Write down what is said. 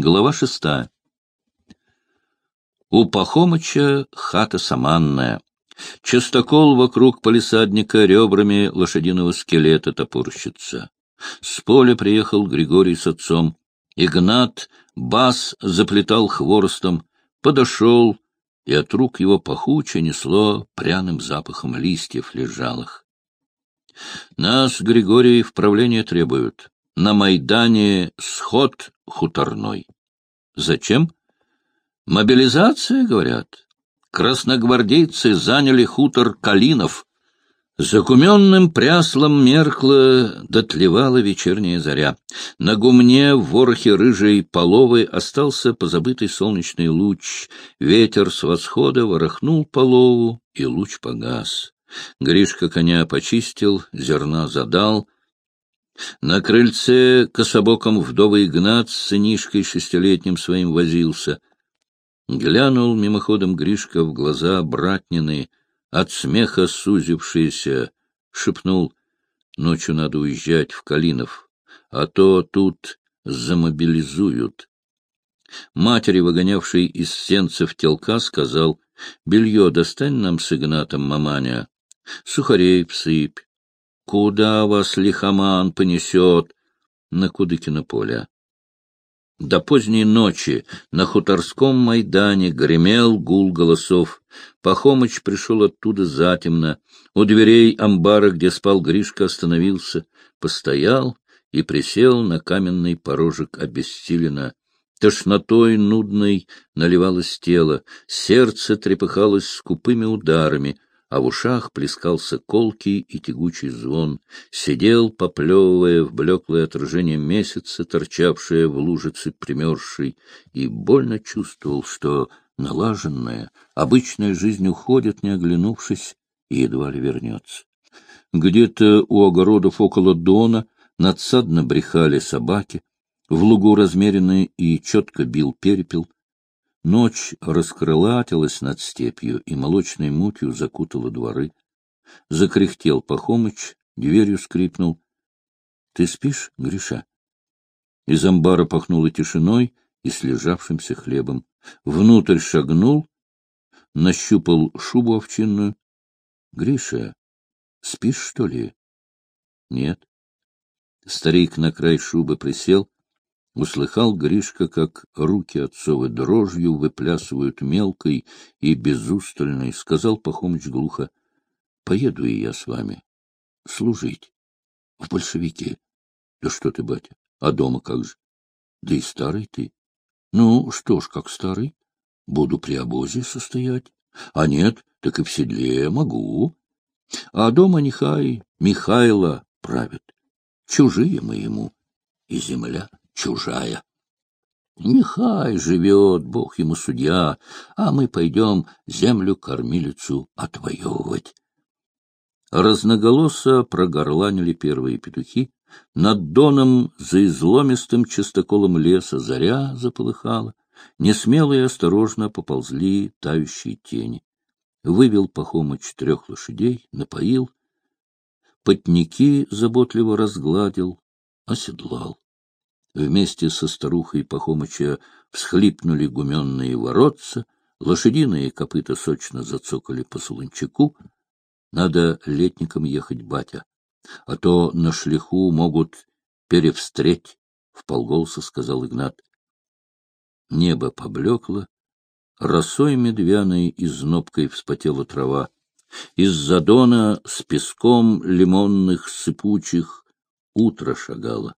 Глава шестая. У Пахомыча хата саманная. Частокол вокруг полисадника ребрами лошадиного скелета топорщится. С поля приехал Григорий с отцом. Игнат бас заплетал хворостом, подошел, и от рук его пахуче несло пряным запахом листьев лежалых. Нас, Григорий, в правление требуют. На Майдане сход хуторной. Зачем? Мобилизация, говорят. Красногвардейцы заняли хутор Калинов. За куменным пряслом меркла, дотлевала вечерняя заря. На гумне в ворохе рыжей половы остался позабытый солнечный луч. Ветер с восхода ворохнул полову, и луч погас. Гришка коня почистил, зерна задал. На крыльце кособоком вдовый Игнат с сынишкой шестилетним своим возился. Глянул мимоходом Гришка в глаза братнины, от смеха сузившиеся, шепнул, ночью надо уезжать в Калинов, а то тут замобилизуют. Матери, выгонявшей из сенцев телка, сказал, белье достань нам с Игнатом, маманя, сухарей всыпь. Куда вас лихоман понесет? На Кудыкино поле. До поздней ночи на хуторском Майдане гремел гул голосов. Пахомыч пришел оттуда затемно. У дверей амбара, где спал Гришка, остановился, постоял и присел на каменный порожек обессиленно. Тошнотой нудной наливалось тело, сердце трепыхалось скупыми ударами — а в ушах плескался колкий и тягучий звон. Сидел, поплевывая в блеклое отражение месяца, торчавшее в лужице примерзшей, и больно чувствовал, что налаженная, обычная жизнь уходит, не оглянувшись, и едва ли вернется. Где-то у огородов около Дона надсадно брехали собаки, в лугу размеренный и четко бил перепел — Ночь раскрылатилась над степью и молочной мутью закутала дворы. Закряхтел Пахомыч, дверью скрипнул. — Ты спишь, Гриша? Из амбара пахнуло тишиной и слежавшимся хлебом. Внутрь шагнул, нащупал шубу овчинную. — Гриша, спишь, что ли? — Нет. Старик на край шубы присел, Услыхал Гришка, как руки отцовы дрожью выплясывают мелкой и безустальной, сказал Пахомыч глухо, — Поеду и я с вами. Служить. В большевике. Да что ты, батя, а дома как же? Да и старый ты. Ну, что ж, как старый. Буду при обозе состоять. А нет, так и в седле могу. А дома нехай Михайло правит. Чужие мы ему, и земля чужая. Нехай живет, Бог ему судья, а мы пойдем землю-кормилицу отвоевывать. Разноголосо прогорланили первые петухи. Над доном за изломистым частоколом леса заря заполыхала. Несмело и осторожно поползли тающие тени. Вывел Пахомыч трех лошадей, напоил. Потники заботливо разгладил, оседлал. Вместе со старухой Пахомыча всхлипнули гуменные воротца, лошадиные копыта сочно зацокали по солончаку. Надо летникам ехать, батя, а то на шлиху могут перевстреть, — вполголоса сказал Игнат. Небо поблекло, росой медвяной и знобкой вспотела трава. Из задона с песком лимонных сыпучих утро шагало.